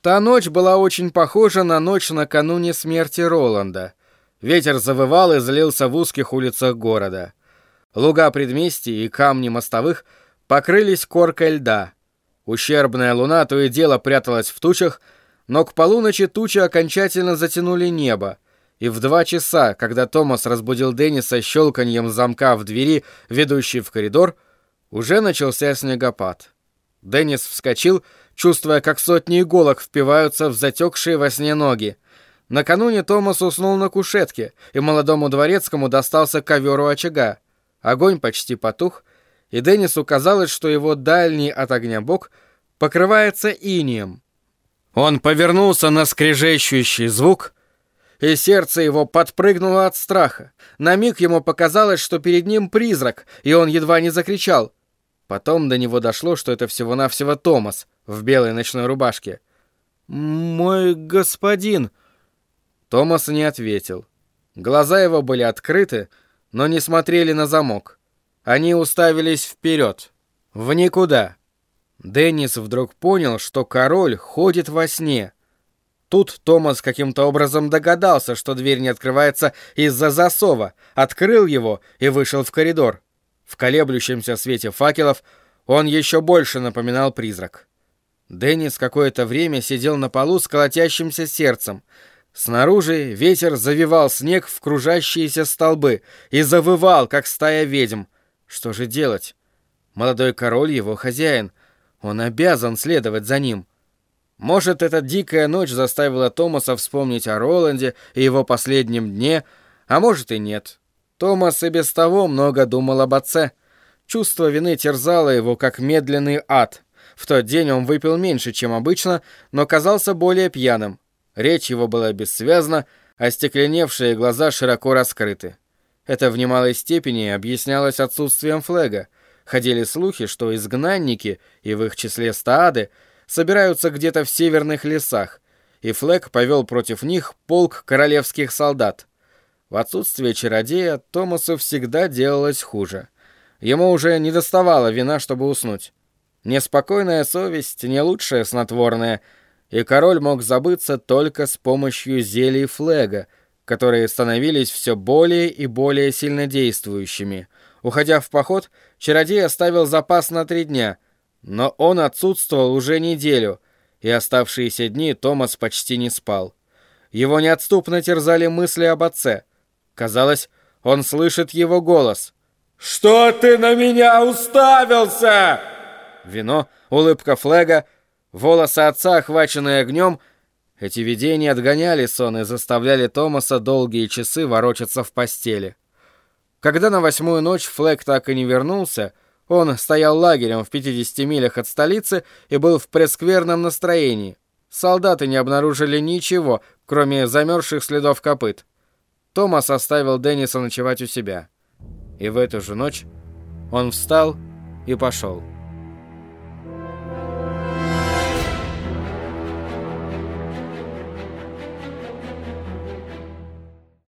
Та ночь была очень похожа на ночь накануне смерти Роланда. Ветер завывал и злился в узких улицах города. Луга предместий и камни мостовых покрылись коркой льда. Ущербная луна то и дело пряталась в тучах, но к полуночи тучи окончательно затянули небо, и в два часа, когда Томас разбудил Денниса щелканьем замка в двери, ведущей в коридор, уже начался снегопад. Деннис вскочил, чувствуя, как сотни иголок впиваются в затекшие во сне ноги. Накануне Томас уснул на кушетке, и молодому дворецкому достался ковер у очага. Огонь почти потух, и Деннису казалось, что его дальний от огня бок покрывается инием. Он повернулся на скрежещущий звук, и сердце его подпрыгнуло от страха. На миг ему показалось, что перед ним призрак, и он едва не закричал. Потом до него дошло, что это всего-навсего Томас в белой ночной рубашке. «Мой господин...» Томас не ответил. Глаза его были открыты, но не смотрели на замок. Они уставились вперед, в никуда. Деннис вдруг понял, что король ходит во сне. Тут Томас каким-то образом догадался, что дверь не открывается из-за засова, открыл его и вышел в коридор. В колеблющемся свете факелов он еще больше напоминал призрак. Деннис какое-то время сидел на полу с колотящимся сердцем. Снаружи ветер завивал снег в кружащиеся столбы и завывал, как стая ведьм. Что же делать? Молодой король его хозяин. Он обязан следовать за ним. Может, эта дикая ночь заставила Томаса вспомнить о Роланде и его последнем дне, а может и нет. Томас и без того много думал об отце. Чувство вины терзало его, как медленный ад. В тот день он выпил меньше, чем обычно, но казался более пьяным. Речь его была бессвязна, а стекленевшие глаза широко раскрыты. Это в немалой степени объяснялось отсутствием флега. Ходили слухи, что изгнанники, и в их числе стаады, собираются где-то в северных лесах, и Флэг повел против них полк королевских солдат. В отсутствие чародея Томасу всегда делалось хуже. Ему уже не доставало вина, чтобы уснуть. Неспокойная совесть — не лучшее снотворное, и король мог забыться только с помощью зелий флега, которые становились все более и более сильнодействующими. Уходя в поход, чародей оставил запас на три дня, но он отсутствовал уже неделю, и оставшиеся дни Томас почти не спал. Его неотступно терзали мысли об отце — Казалось, он слышит его голос. «Что ты на меня уставился?» Вино, улыбка Флега, волосы отца, охваченные огнем. Эти видения отгоняли сон и заставляли Томаса долгие часы ворочаться в постели. Когда на восьмую ночь Флэг так и не вернулся, он стоял лагерем в 50 милях от столицы и был в прескверном настроении. Солдаты не обнаружили ничего, кроме замерзших следов копыт. Томас оставил Денниса ночевать у себя. И в эту же ночь он встал и пошел.